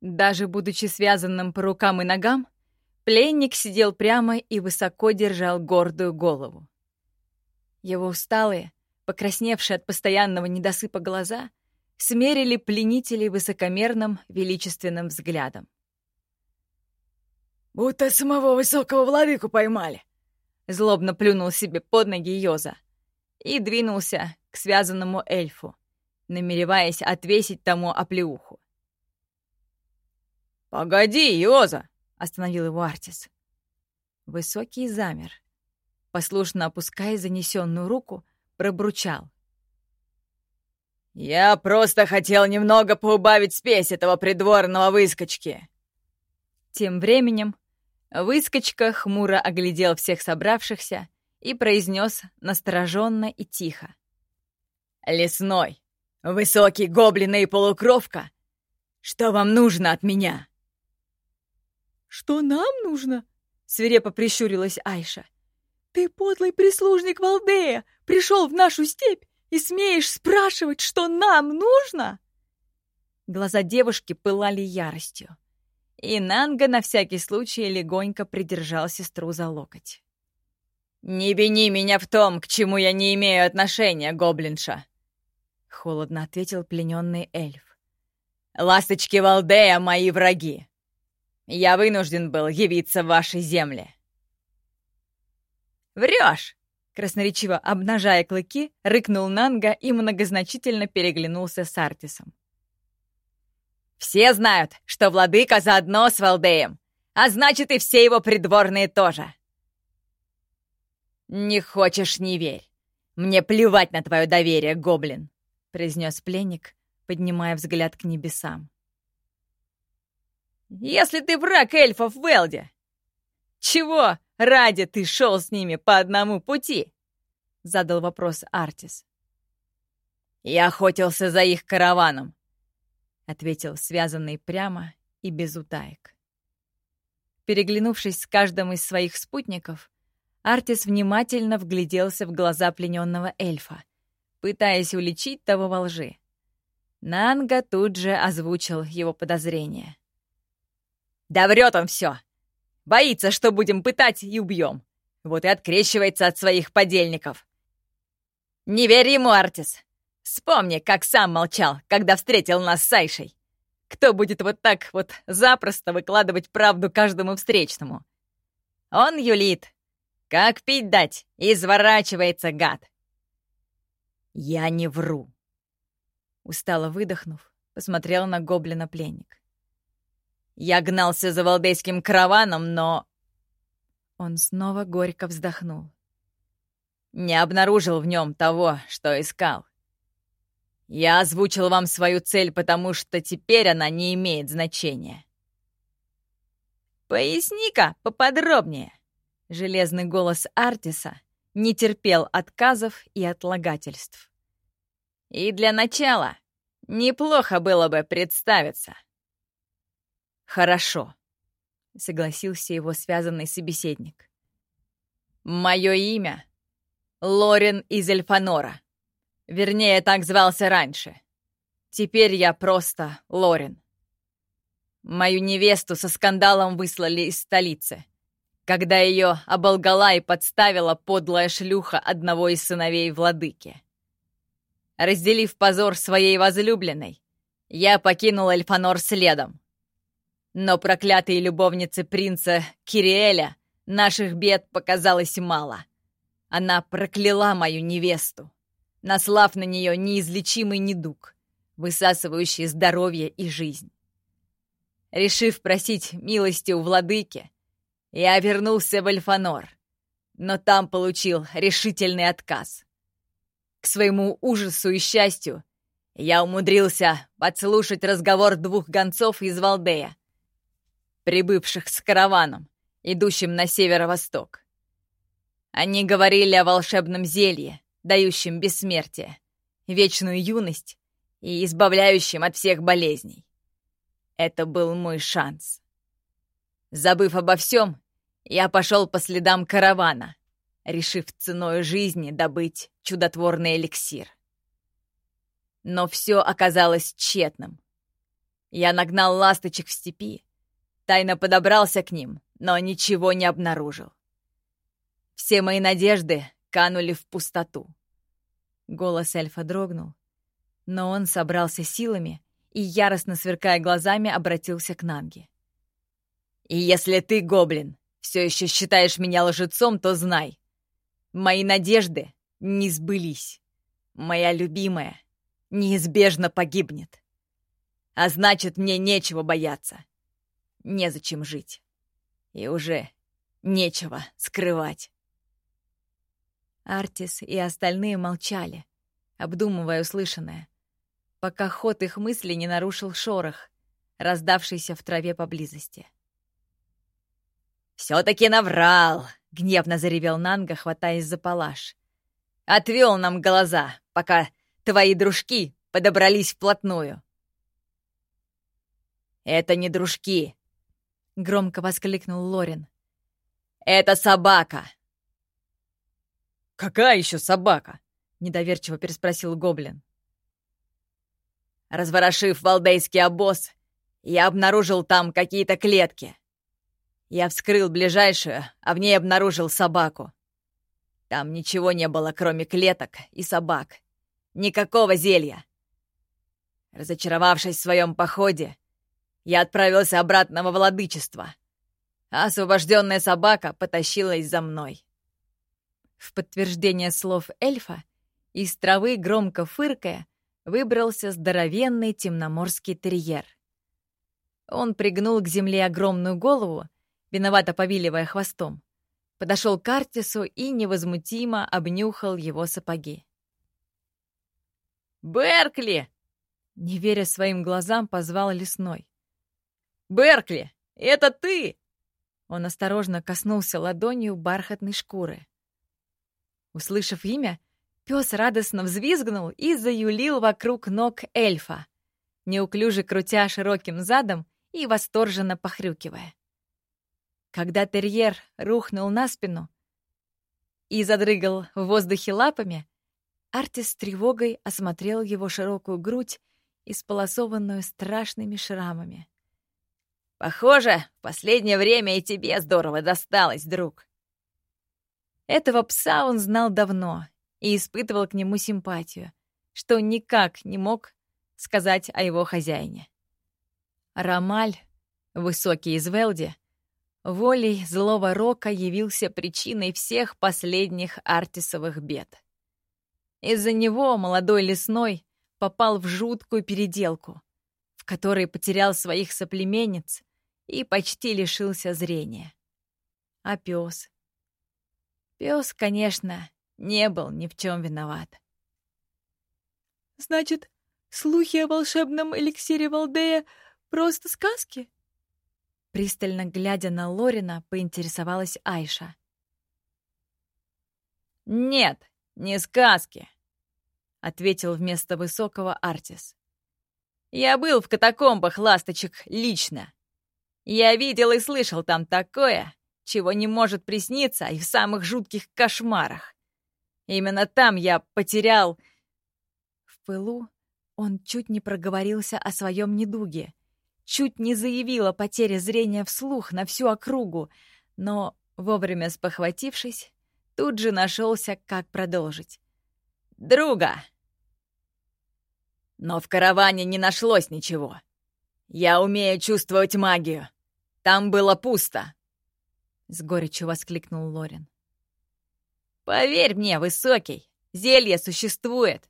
Даже будучи связанным по рукам и ногам, пленник сидел прямо и высоко держал гордую голову. Его усталые, покрасневшие от постоянного недосыпа глаза, смерили пленителей высокомерным, величественным взглядом. «Будто самого высокого владыку поймали!» Злобно плюнул себе под ноги Йоза и двинулся к связанному эльфу, намереваясь отвесить тому оплеуху. «Погоди, Йоза!» — остановил его Артис. Высокий замер. Послушно опуская занесенную руку, пробручал. «Я просто хотел немного поубавить спесь этого придворного выскочки!» Тем временем выскочка хмуро оглядел всех собравшихся и произнес настороженно и тихо. «Лесной, высокий гоблин и полукровка, что вам нужно от меня?» «Что нам нужно?» — свирепо прищурилась Айша. «Ты, подлый прислужник Валдея, пришел в нашу степь и смеешь спрашивать, что нам нужно?» Глаза девушки пылали яростью, и Нанга на всякий случай легонько придержал сестру за локоть. «Не вини меня в том, к чему я не имею отношения, гоблинша!» — холодно ответил плененный эльф. «Ласточки Валдея — мои враги. Я вынужден был явиться в вашей земле». «Врешь!» — красноречиво обнажая клыки, рыкнул Нанга и многозначительно переглянулся с Артисом. «Все знают, что владыка заодно с Валдеем, а значит и все его придворные тоже!» «Не хочешь — не верь. Мне плевать на твое доверие, гоблин!» — произнес пленник, поднимая взгляд к небесам. Если ты враг эльфов в Элде, чего ради ты шел с ними по одному пути? Задал вопрос Артис. Я охотился за их караваном, ответил связанный прямо и без утаек. Переглянувшись с каждым из своих спутников, Артис внимательно вгляделся в глаза плененного эльфа, пытаясь уличить того во лжи. Нанга тут же озвучил его подозрения. Да врет он все. Боится, что будем пытать и убьем. Вот и открещивается от своих подельников. Не верь ему, Артис. Вспомни, как сам молчал, когда встретил нас с Айшей. Кто будет вот так вот запросто выкладывать правду каждому встречному? Он юлит. Как пить дать? Изворачивается гад. Я не вру. Устало выдохнув, посмотрел на гоблина пленник. Я гнался за валдейским караваном, но...» Он снова горько вздохнул. «Не обнаружил в нем того, что искал. Я озвучил вам свою цель, потому что теперь она не имеет значения». «Поясни-ка поподробнее!» Железный голос Артиса не терпел отказов и отлагательств. «И для начала неплохо было бы представиться». «Хорошо», — согласился его связанный собеседник. «Мое имя — Лорен из Эльфанора. Вернее, так звался раньше. Теперь я просто Лорен. Мою невесту со скандалом выслали из столицы, когда ее оболгала и подставила подлая шлюха одного из сыновей владыки. Разделив позор своей возлюбленной, я покинул Эльфанор следом. Но проклятой любовнице принца Кириэля наших бед показалось мало. Она прокляла мою невесту, наслав на нее неизлечимый недуг, высасывающий здоровье и жизнь. Решив просить милости у владыки, я вернулся в Эльфанор, но там получил решительный отказ. К своему ужасу и счастью, я умудрился подслушать разговор двух гонцов из Валдея, прибывших с караваном, идущим на северо-восток. Они говорили о волшебном зелье, дающем бессмертие, вечную юность и избавляющем от всех болезней. Это был мой шанс. Забыв обо всем, я пошел по следам каравана, решив ценой жизни добыть чудотворный эликсир. Но все оказалось тщетным. Я нагнал ласточек в степи, тайно подобрался к ним, но ничего не обнаружил. Все мои надежды канули в пустоту. Голос эльфа дрогнул, но он собрался силами и, яростно сверкая глазами, обратился к Нанге. «И если ты, гоблин, все еще считаешь меня лжецом, то знай, мои надежды не сбылись. Моя любимая неизбежно погибнет. А значит, мне нечего бояться. Незачем жить. И уже нечего скрывать. Артис и остальные молчали, обдумывая услышанное, пока ход их мысли не нарушил шорох, раздавшийся в траве поблизости. «Все-таки наврал!» — гневно заревел Нанга, хватаясь за палаш. «Отвел нам глаза, пока твои дружки подобрались вплотную». «Это не дружки!» — громко воскликнул Лорин. «Это собака!» «Какая еще собака?» — недоверчиво переспросил Гоблин. Разворошив валдейский обоз, я обнаружил там какие-то клетки. Я вскрыл ближайшую, а в ней обнаружил собаку. Там ничего не было, кроме клеток и собак. Никакого зелья. Разочаровавшись в своем походе, я отправился обратно во владычество, а освобожденная собака потащилась за мной. В подтверждение слов эльфа из травы, громко фыркая, выбрался здоровенный темноморский терьер. Он пригнул к земле огромную голову, виновато повиливая хвостом, подошел к Артису и невозмутимо обнюхал его сапоги. «Беркли!» Не веря своим глазам, позвал лесной. «Беркли, это ты!» Он осторожно коснулся ладонью бархатной шкуры. Услышав имя, пес радостно взвизгнул и заюлил вокруг ног эльфа, неуклюже крутя широким задом и восторженно похрюкивая. Когда терьер рухнул на спину и задрыгал в воздухе лапами, Артис с тревогой осмотрел его широкую грудь, исполосованную страшными шрамами. «Похоже, в последнее время и тебе здорово досталось, друг!» Этого пса он знал давно и испытывал к нему симпатию, что никак не мог сказать о его хозяине. Рамаль, высокий из Велди, волей злого рока явился причиной всех последних артисовых бед. Из-за него молодой лесной попал в жуткую переделку, в которой потерял своих соплеменниц и почти лишился зрения. А пес Пес, конечно, не был ни в чем виноват. «Значит, слухи о волшебном эликсире Валдея — просто сказки?» Пристально глядя на Лорина, поинтересовалась Айша. «Нет, не сказки», — ответил вместо высокого Артис. «Я был в катакомбах ласточек лично. Я видел и слышал там такое, чего не может присниться и в самых жутких кошмарах. Именно там я потерял... В пылу он чуть не проговорился о своем недуге, чуть не заявил о потере зрения вслух на всю округу, но, вовремя спохватившись, тут же нашелся, как продолжить. «Друга!» Но в караване не нашлось ничего. Я умею чувствовать магию. Там было пусто. — с горечью воскликнул Лорин. «Поверь мне, Высокий, зелье существует!»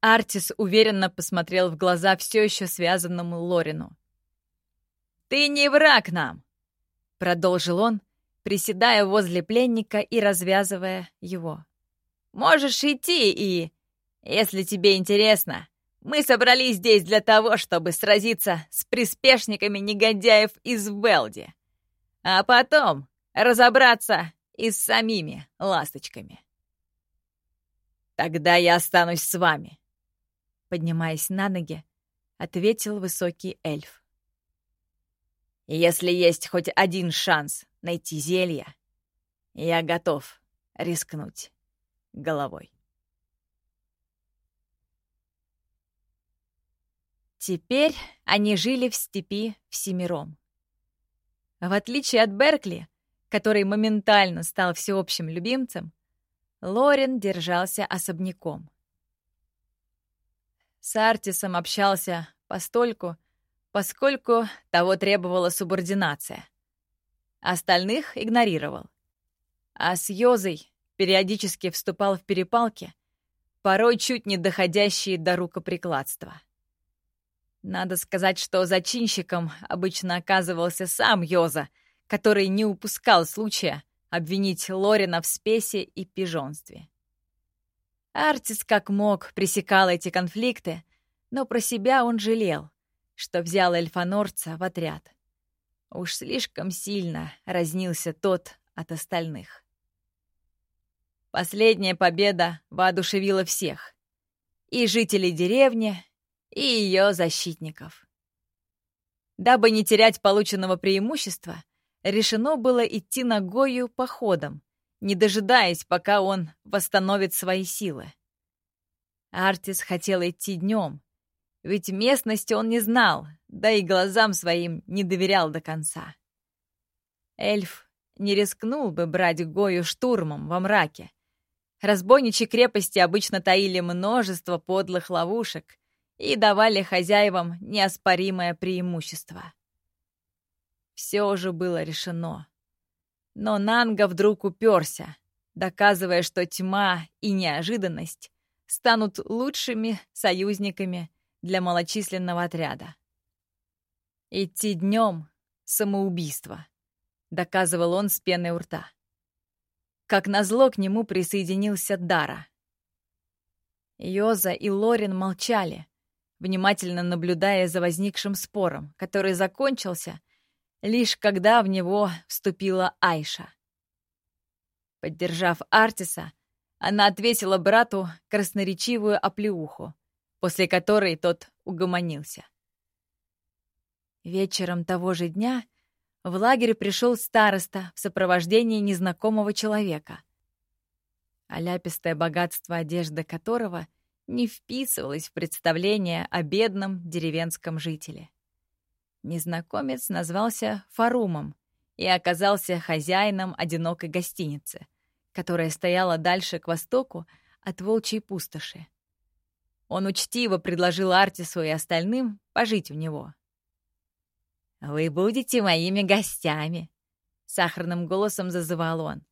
Артис уверенно посмотрел в глаза все еще связанному Лорину. «Ты не враг нам!» — продолжил он, приседая возле пленника и развязывая его. «Можешь идти и, если тебе интересно, мы собрались здесь для того, чтобы сразиться с приспешниками негодяев из Велди а потом разобраться и с самими ласточками. Тогда я останусь с вами. Поднимаясь на ноги, ответил высокий эльф. Если есть хоть один шанс найти зелье, я готов рискнуть головой. Теперь они жили в степи всемиром. В отличие от Беркли, который моментально стал всеобщим любимцем, Лорен держался особняком. С Артисом общался постольку, поскольку того требовала субординация. Остальных игнорировал. А с Йозой периодически вступал в перепалки, порой чуть не доходящие до рукоприкладства. Надо сказать, что зачинщиком обычно оказывался сам Йоза, который не упускал случая обвинить Лорина в спесе и пижонстве. Артис как мог пресекал эти конфликты, но про себя он жалел, что взял эльфанорца в отряд. Уж слишком сильно разнился тот от остальных. Последняя победа воодушевила всех. И жителей деревни, и ее защитников. Дабы не терять полученного преимущества, решено было идти ногою походом, не дожидаясь, пока он восстановит свои силы. Артис хотел идти днем, ведь местности он не знал, да и глазам своим не доверял до конца. Эльф не рискнул бы брать Гою штурмом во мраке. Разбойничьи крепости обычно таили множество подлых ловушек и давали хозяевам неоспоримое преимущество. Все уже было решено. Но Нанга вдруг уперся, доказывая, что тьма и неожиданность станут лучшими союзниками для малочисленного отряда. «Идти днем — самоубийство», — доказывал он с пеной у рта. Как назло к нему присоединился Дара. Йоза и Лорин молчали, внимательно наблюдая за возникшим спором, который закончился — лишь когда в него вступила Айша. Поддержав Артиса, она ответила брату красноречивую оплеуху, после которой тот угомонился. Вечером того же дня в лагерь пришел староста в сопровождении незнакомого человека, аляпистое богатство одежды которого не вписывалось в представление о бедном деревенском жителе. Незнакомец назвался Фарумом и оказался хозяином одинокой гостиницы, которая стояла дальше к востоку от Волчьей пустоши. Он учтиво предложил Артису и остальным пожить у него. «Вы будете моими гостями», — сахарным голосом зазывал он.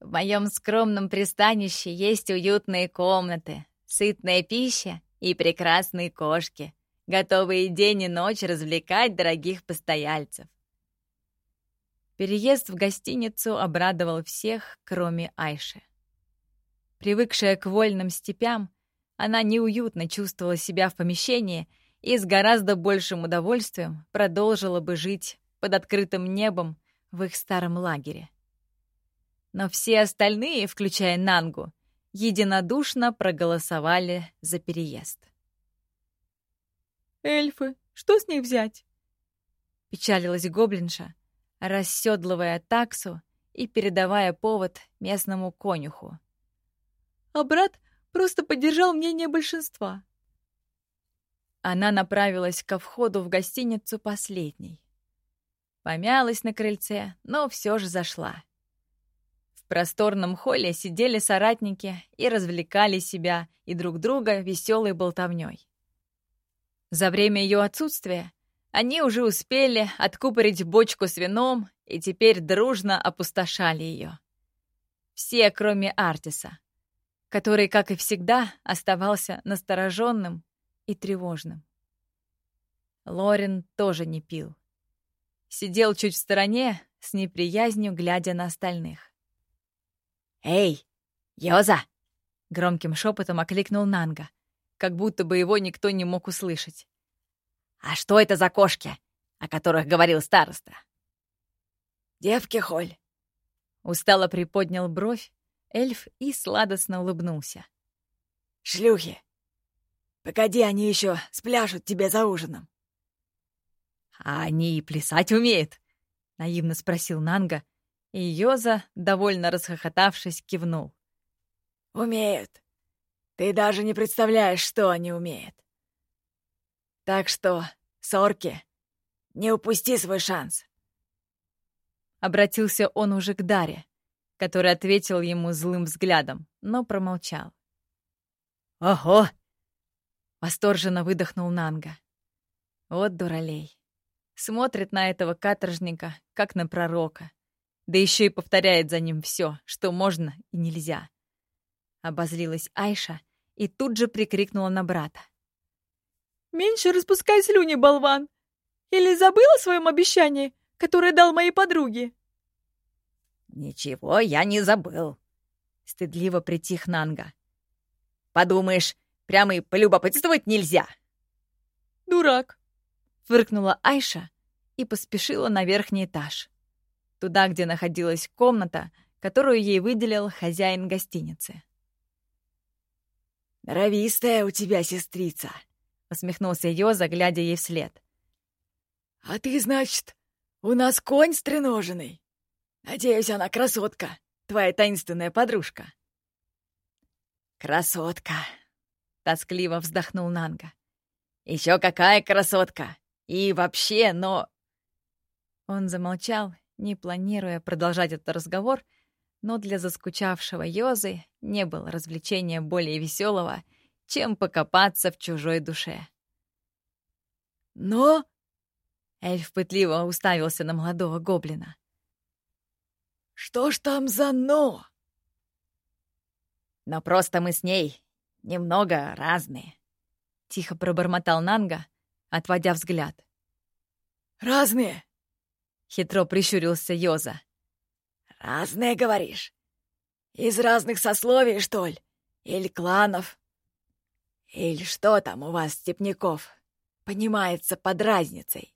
«В моем скромном пристанище есть уютные комнаты, сытная пища и прекрасные кошки готовые день и ночь развлекать дорогих постояльцев. Переезд в гостиницу обрадовал всех, кроме Айши. Привыкшая к вольным степям, она неуютно чувствовала себя в помещении и с гораздо большим удовольствием продолжила бы жить под открытым небом в их старом лагере. Но все остальные, включая Нангу, единодушно проголосовали за переезд. Эльфы, что с них взять? Печалилась гоблинша, расседлывая таксу и передавая повод местному конюху. А брат просто поддержал мнение большинства. Она направилась ко входу в гостиницу последней. Помялась на крыльце, но все же зашла. В просторном холле сидели соратники и развлекали себя и друг друга веселой болтовней. За время ее отсутствия они уже успели откупорить бочку с вином и теперь дружно опустошали ее. Все, кроме Артиса, который, как и всегда, оставался настороженным и тревожным. Лорен тоже не пил. Сидел чуть в стороне, с неприязнью глядя на остальных. «Эй, Йоза!» — громким шепотом окликнул Нанга как будто бы его никто не мог услышать. «А что это за кошки, о которых говорил староста?» «Девки, Холь!» Устало приподнял бровь эльф и сладостно улыбнулся. «Шлюхи! Погоди, они еще спляшут тебе за ужином!» «А они и плясать умеют?» — наивно спросил Нанга, и Йоза, довольно расхохотавшись, кивнул. «Умеют. Ты даже не представляешь, что они умеют. Так что, Сорки, не упусти свой шанс. Обратился он уже к Даре, который ответил ему злым взглядом, но промолчал. «Ого!» — восторженно выдохнул Нанга. Вот дуралей. Смотрит на этого каторжника, как на пророка. Да еще и повторяет за ним все, что можно и нельзя. Обозлилась Айша и тут же прикрикнула на брата. «Меньше распускай слюни, болван! Или забыл о своем обещании, которое дал моей подруге?» «Ничего я не забыл», — стыдливо притих Нанга. «Подумаешь, прямо и полюбопытствовать нельзя!» «Дурак!» — фыркнула Айша и поспешила на верхний этаж. Туда, где находилась комната, которую ей выделил хозяин гостиницы. «Норовистая у тебя сестрица!» — усмехнулся Йоза, глядя ей вслед. «А ты, значит, у нас конь стреноженный? Надеюсь, она красотка, твоя таинственная подружка». «Красотка!» — тоскливо вздохнул Нанга. «Еще какая красотка! И вообще, но...» Он замолчал, не планируя продолжать этот разговор, но для заскучавшего Йозы не было развлечения более веселого, чем покопаться в чужой душе. «Но...» Эльф пытливо уставился на молодого гоблина. «Что ж там за «но»?» «Но просто мы с ней немного разные», — тихо пробормотал Нанга, отводя взгляд. «Разные?» — хитро прищурился Йоза. «Разные, говоришь? Из разных сословий, что ли? Или кланов? Или что там у вас, степняков, понимается под разницей?»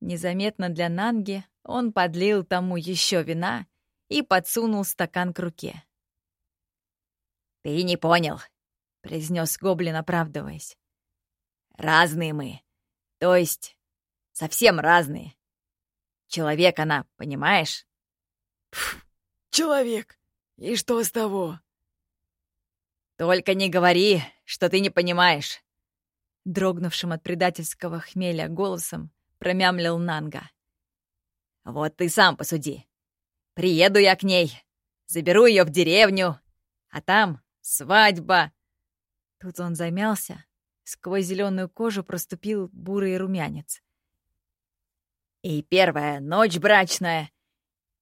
Незаметно для Нанги он подлил тому еще вина и подсунул стакан к руке. «Ты не понял», — произнес гоблин, оправдываясь. «Разные мы. То есть, совсем разные. Человек она, понимаешь?» Пф, «Человек. И что с того?» «Только не говори, что ты не понимаешь!» Дрогнувшим от предательского хмеля голосом промямлил Нанга. «Вот ты сам посуди. Приеду я к ней, заберу ее в деревню, а там свадьба». Тут он замялся, сквозь зеленую кожу проступил бурый румянец. «И первая ночь брачная,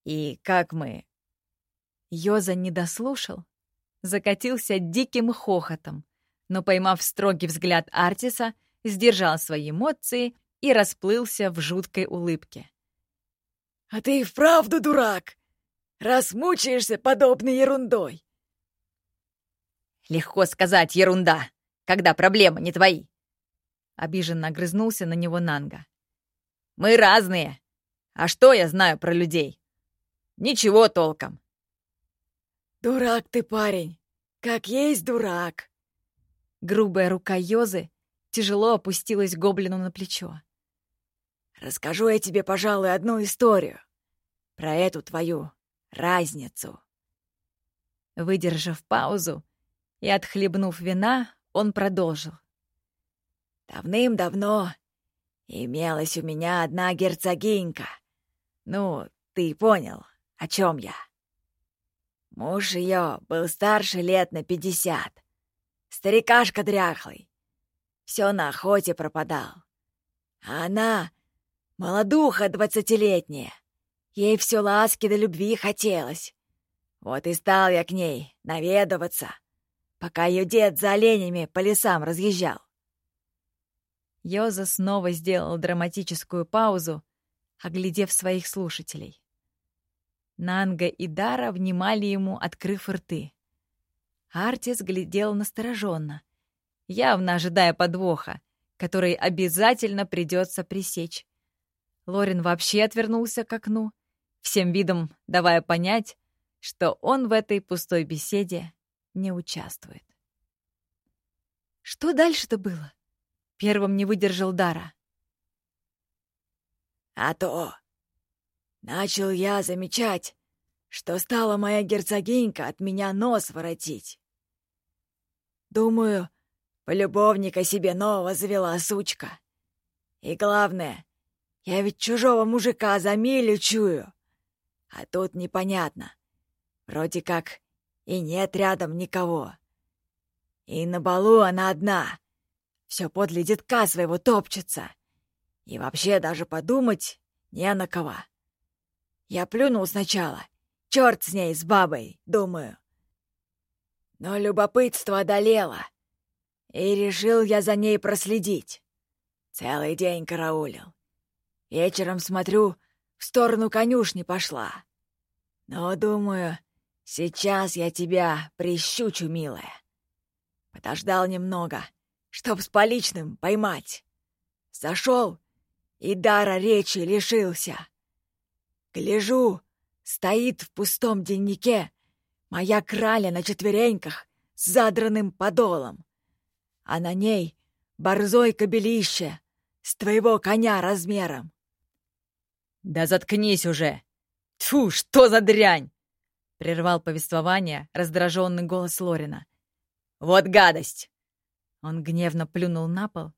и как мы...» Йоза не дослушал, закатился диким хохотом, но, поймав строгий взгляд Артиса, сдержал свои эмоции и расплылся в жуткой улыбке. «А ты и вправду дурак, раз мучаешься подобной ерундой!» «Легко сказать ерунда, когда проблемы не твои!» Обиженно огрызнулся на него Нанга. «Мы разные. А что я знаю про людей? Ничего толком». «Дурак ты, парень, как есть дурак!» Грубая рука Йозы тяжело опустилась гоблину на плечо. Расскажу я тебе, пожалуй, одну историю. Про эту твою разницу. Выдержав паузу и отхлебнув вина, он продолжил. Давным-давно имелась у меня одна герцогинька. Ну, ты понял, о чем я. Муж ее был старше лет на пятьдесят. Старикашка дряхлый. Все на охоте пропадал. А она Молодуха двадцатилетняя. Ей все ласки до любви хотелось. Вот и стал я к ней наведываться, пока ее дед за оленями по лесам разъезжал. Йоза снова сделал драматическую паузу, оглядев своих слушателей. Нанга и Дара внимали ему, открыв рты. Артис глядел настороженно, явно ожидая подвоха, который обязательно придется пресечь. Лорин вообще отвернулся к окну, всем видом давая понять, что он в этой пустой беседе не участвует. Что дальше-то было? Первым не выдержал Дара. А то начал я замечать, что стала моя герцогинька от меня нос воротить. Думаю, Полюбовника себе нового завела сучка. И главное, я ведь чужого мужика за милю чую. А тут непонятно. Вроде как и нет рядом никого. И на балу она одна. Все подле детка своего топчется. И вообще даже подумать не на кого. Я плюнул сначала. Черт с ней, с бабой, думаю. Но любопытство одолело. И решил я за ней проследить. Целый день караулил. Вечером смотрю, в сторону конюшни пошла. Но, думаю, сейчас я тебя прищучу, милая. Подождал немного, чтоб с поличным поймать. Зашел и дара речи лишился. Гляжу, стоит в пустом деннике моя краля на четвереньках с задранным подолом, а на ней борзой кобелище с твоего коня размером. «Да заткнись уже! Тьфу, что за дрянь!» — прервал повествование раздраженный голос Лорина. «Вот гадость!» Он гневно плюнул на пол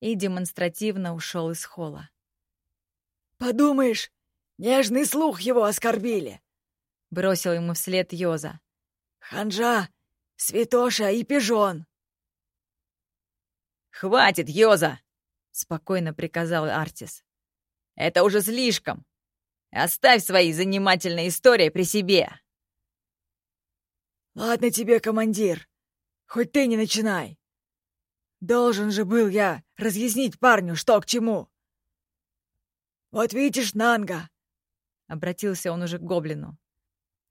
и демонстративно ушел из холла. «Подумаешь, нежный слух его оскорбили!» — бросил ему вслед Йоза. «Ханжа, святоша и пижон!» «Хватит, Йоза!» — спокойно приказал Артис. Это уже слишком. Оставь свои занимательные истории при себе. Ладно тебе, командир. Хоть ты не начинай. Должен же был я разъяснить парню, что к чему. Вот видишь, Нанга, — обратился он уже к гоблину.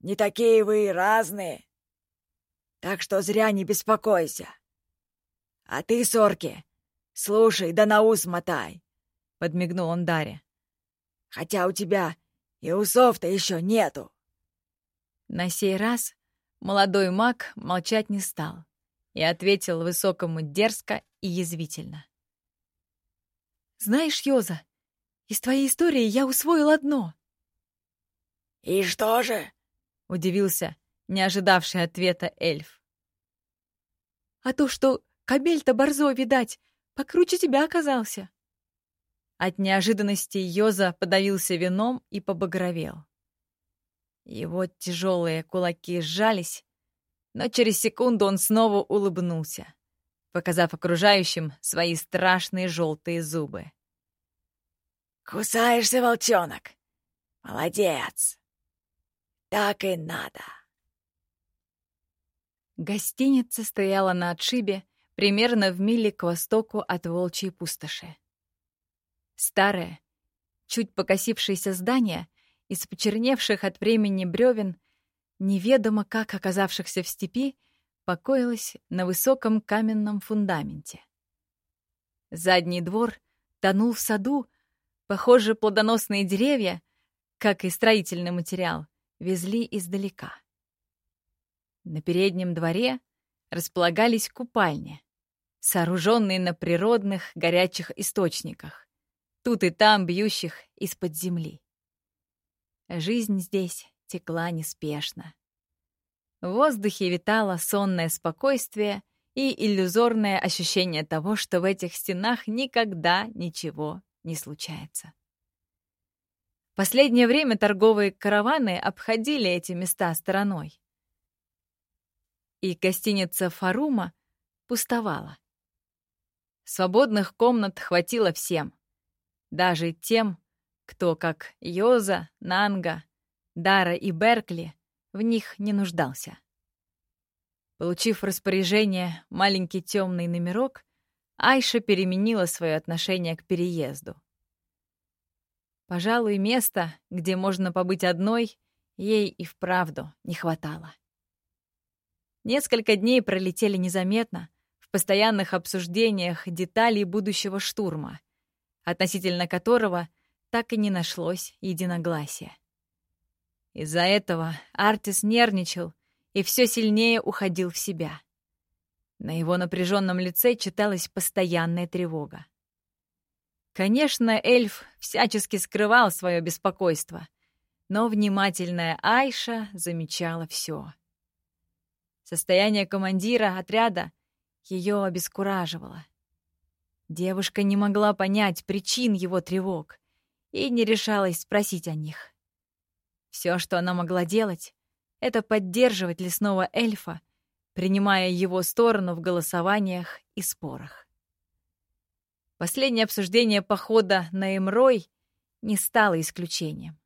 Не такие вы разные. Так что зря не беспокойся. А ты, Сорки, слушай, да на ус мотай, — подмигнул он Даре хотя у тебя и усов-то еще нету. На сей раз молодой маг молчать не стал и ответил высокому дерзко и язвительно. «Знаешь, Йоза, из твоей истории я усвоил одно». «И что же?» — удивился, не ожидавший ответа эльф. «А то, что кобель-то борзо, видать, покруче тебя оказался». От неожиданности Йоза подавился вином и побагровел. Его тяжелые кулаки сжались, но через секунду он снова улыбнулся, показав окружающим свои страшные желтые зубы. «Кусаешься, волчонок? Молодец! Так и надо!» Гостиница стояла на отшибе примерно в миле к востоку от Волчьей пустоши. Старое, чуть покосившееся здание из почерневших от времени бревен, неведомо как оказавшихся в степи, покоилось на высоком каменном фундаменте. Задний двор тонул в саду, похоже, плодоносные деревья, как и строительный материал, везли издалека. На переднем дворе располагались купальни, сооруженные на природных горячих источниках тут и там бьющих из-под земли. Жизнь здесь текла неспешно. В воздухе витало сонное спокойствие и иллюзорное ощущение того, что в этих стенах никогда ничего не случается. В последнее время торговые караваны обходили эти места стороной. И гостиница «Фарума» пустовала. Свободных комнат хватило всем даже тем, кто, как Йоза, Нанга, Дара и Беркли, в них не нуждался. Получив распоряжение маленький темный номерок, Айша переменила свое отношение к переезду. Пожалуй, места, где можно побыть одной, ей и вправду не хватало. Несколько дней пролетели незаметно в постоянных обсуждениях деталей будущего штурма — относительно которого так и не нашлось единогласия. Из-за этого Артис нервничал и все сильнее уходил в себя. На его напряженном лице читалась постоянная тревога. Конечно, эльф всячески скрывал свое беспокойство, но внимательная Айша замечала все. Состояние командира отряда ее обескураживало. Девушка не могла понять причин его тревог и не решалась спросить о них. Все, что она могла делать, это поддерживать лесного эльфа, принимая его сторону в голосованиях и спорах. Последнее обсуждение похода на Эмрой не стало исключением.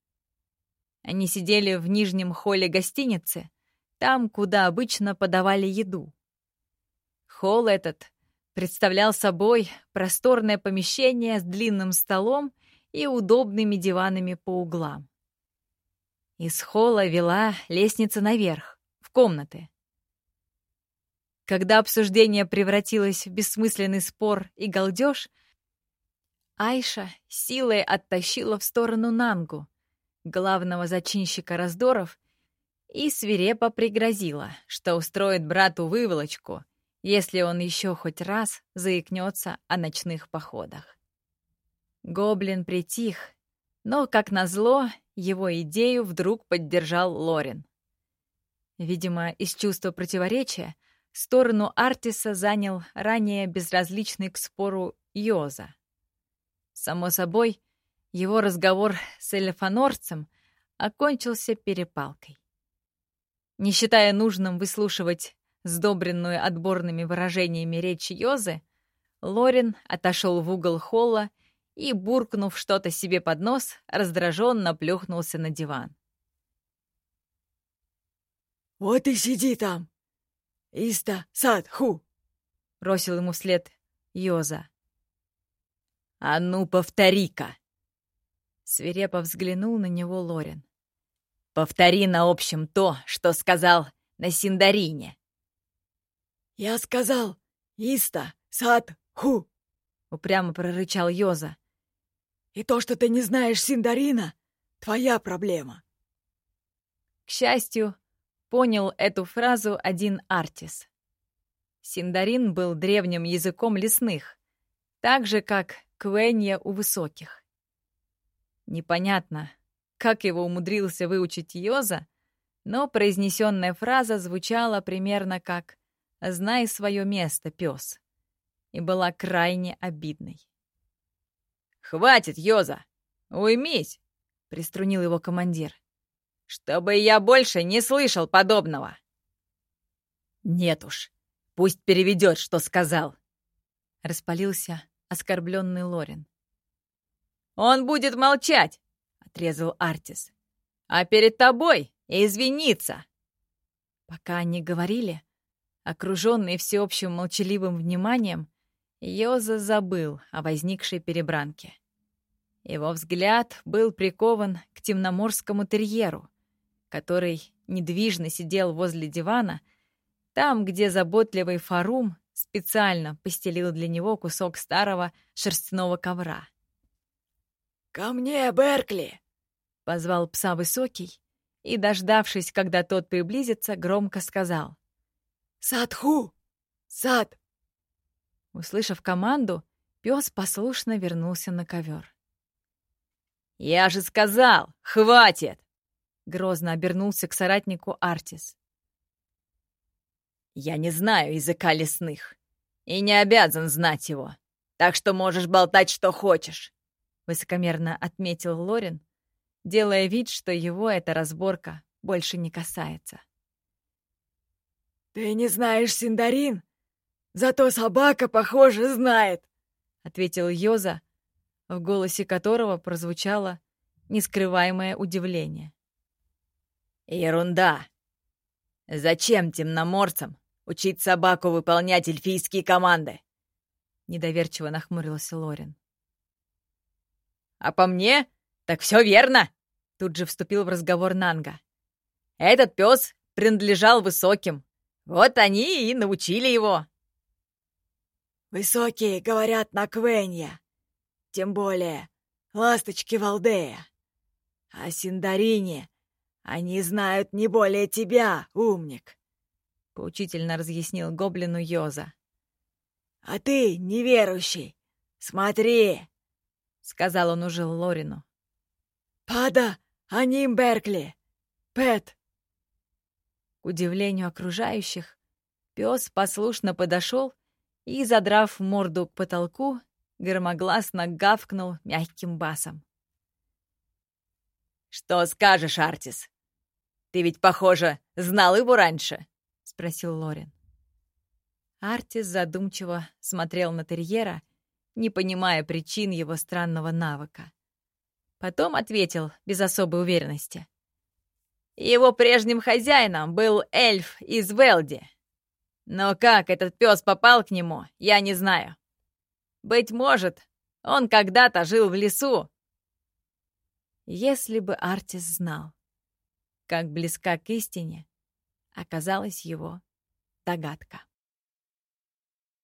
Они сидели в нижнем холле гостиницы, там, куда обычно подавали еду. Холл этот представлял собой просторное помещение с длинным столом и удобными диванами по углам. Из холла вела лестница наверх, в комнаты. Когда обсуждение превратилось в бессмысленный спор и галдеж, Айша силой оттащила в сторону Нангу, главного зачинщика раздоров, и свирепо пригрозила, что устроит брату выволочку, если он еще хоть раз заикнется о ночных походах. Гоблин притих, но, как назло, его идею вдруг поддержал Лорин. Видимо, из чувства противоречия сторону Артиса занял ранее безразличный к спору Йоза. Само собой, его разговор с элефанорцем окончился перепалкой. Не считая нужным выслушивать сдобренную отборными выражениями речь Йозы, Лорин отошел в угол холла и, буркнув что-то себе под нос, раздраженно плюхнулся на диван. «Вот и сиди там! Иста садху!» — бросил ему вслед Йоза. «А ну, повтори-ка!» Свирепо взглянул на него Лорин. «Повтори на общем то, что сказал на Синдарине». «Я сказал Иста Садху!» — упрямо прорычал Йоза. «И то, что ты не знаешь Синдарина, твоя проблема». К счастью, понял эту фразу один Артис. Синдарин был древним языком лесных, так же, как Квенья у высоких. Непонятно, как его умудрился выучить Йоза, но произнесенная фраза звучала примерно как «Знай свое место, пес», и была крайне обидной. «Хватит, Йоза! Уймись!» — приструнил его командир. «Чтобы я больше не слышал подобного!» «Нет уж, пусть переведет, что сказал!» — распалился оскорбленный Лорин. «Он будет молчать!» — отрезал Артис. «А перед тобой извиниться!» Пока они говорили, окруженный всеобщим молчаливым вниманием, Йоза забыл о возникшей перебранке. Его взгляд был прикован к темноморскому терьеру, который недвижно сидел возле дивана, там, где заботливый Фарум специально постелил для него кусок старого шерстяного ковра. «Ко мне, Беркли!» — позвал пса Высокий и, дождавшись, когда тот приблизится, громко сказал. «Садху! Сад!» Услышав команду, пес послушно вернулся на ковер. «Я же сказал, хватит!» Грозно обернулся к соратнику Артис. «Я не знаю языка лесных и не обязан знать его, так что можешь болтать, что хочешь», — высокомерно отметил Лорин, делая вид, что его эта разборка больше не касается. «Ты не знаешь Синдарин? Зато собака, похоже, знает», — ответил Йоза, в голосе которого прозвучало нескрываемое удивление. «Ерунда! Зачем темноморцам Учить собаку выполнять эльфийские команды!» Недоверчиво нахмурился Лорин. «А по мне, так все верно!» Тут же вступил в разговор Нанга. «Этот пес принадлежал высоким. Вот они и научили его». «Высокие говорят на Квенья, тем более ласточки Валдея. А Синдарине они знают не более тебя, умник. — поучительно разъяснил гоблину Йоза. «А ты, неверующий, смотри!» — сказал он уже Лорину. «Пада, аним Беркли! Пэт!» К удивлению окружающих, пес послушно подошел и, задрав морду к потолку, громогласно гавкнул мягким басом. «Что скажешь, Артис? Ты ведь, похоже, знал его раньше?» — спросил Лорин. Артис задумчиво смотрел на терьера, не понимая причин его странного навыка. Потом ответил без особой уверенности. Его прежним хозяином был эльф из Велди. Но как этот пес попал к нему, я не знаю. Быть может, он когда-то жил в лесу. Если бы Артис знал, как близка к истине оказалась его догадка.